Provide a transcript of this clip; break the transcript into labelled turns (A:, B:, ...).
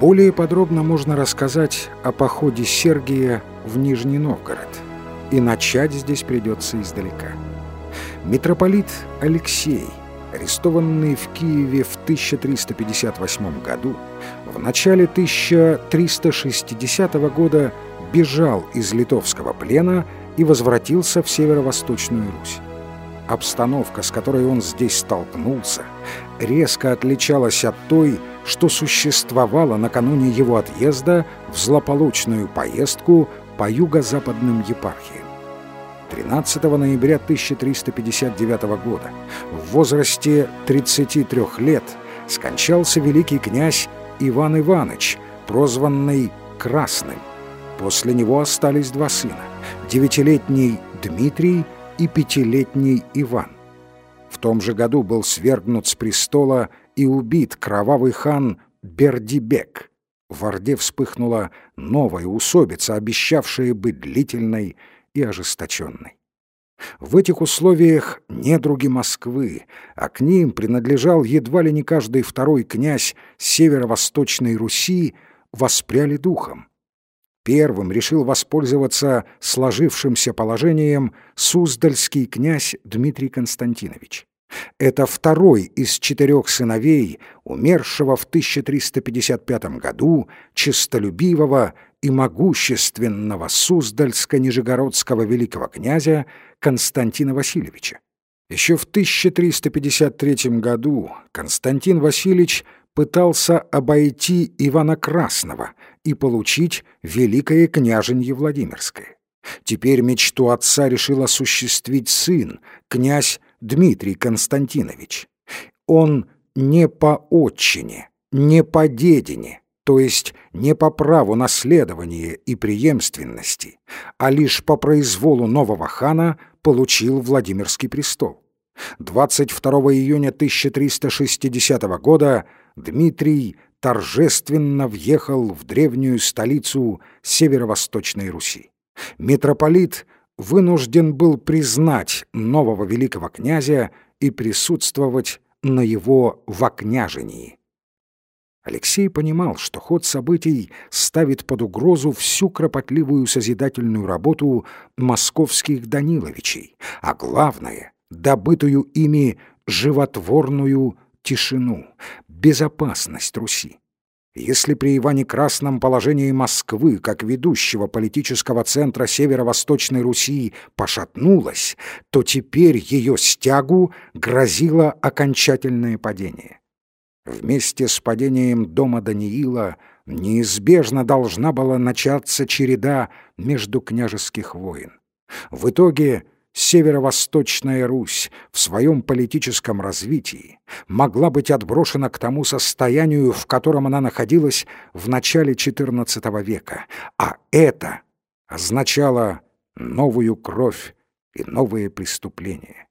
A: Более подробно можно рассказать о походе Сергия в Нижний Новгород. И начать здесь придется издалека. Митрополит Алексей, арестованный в Киеве в 1358 году, в начале 1360 года бежал из литовского плена и возвратился в северо-восточную Русь. Обстановка, с которой он здесь столкнулся, резко отличалась от той, что существовало накануне его отъезда в злополучную поездку по юго-западным епархиям. 13 ноября 1359 года в возрасте 33 лет скончался великий князь Иван Иванович, прозванный Красным. После него остались два сына – девятилетний Дмитрий и пятилетний Иван. Том же году был свергнут с престола и убит кровавый хан Бердибек. В Орде вспыхнула новая усобица, обещавшая быть длительной и ожесточенной. В этих условиях недруги Москвы, а к ним принадлежал едва ли не каждый второй князь северо-восточной Руси, воспряли духом. Первым решил воспользоваться сложившимся положением суздальский князь Дмитрий Константинович. Это второй из четырех сыновей, умершего в 1355 году, честолюбивого и могущественного Суздальско-Нижегородского великого князя Константина Васильевича. Еще в 1353 году Константин Васильевич пытался обойти Ивана Красного и получить Великое княженье Владимирское. Теперь мечту отца решил осуществить сын, князь Дмитрий Константинович. Он не по отчине, не по дедине, то есть не по праву наследования и преемственности, а лишь по произволу нового хана получил Владимирский престол. 22 июня 1360 года Дмитрий торжественно въехал в древнюю столицу северо-восточной Руси. Митрополит вынужден был признать нового великого князя и присутствовать на его вокняжении. Алексей понимал, что ход событий ставит под угрозу всю кропотливую созидательную работу московских Даниловичей, а главное — добытую ими животворную тишину, безопасность Руси. Если при Иване Красном положение Москвы, как ведущего политического центра северо-восточной Руси, пошатнулось, то теперь ее стягу грозило окончательное падение. Вместе с падением дома Даниила неизбежно должна была начаться череда между княжеских войн. В итоге Северо-Восточная Русь в своем политическом развитии могла быть отброшена к тому состоянию, в котором она находилась в начале XIV века, а это означало новую кровь и новые преступления.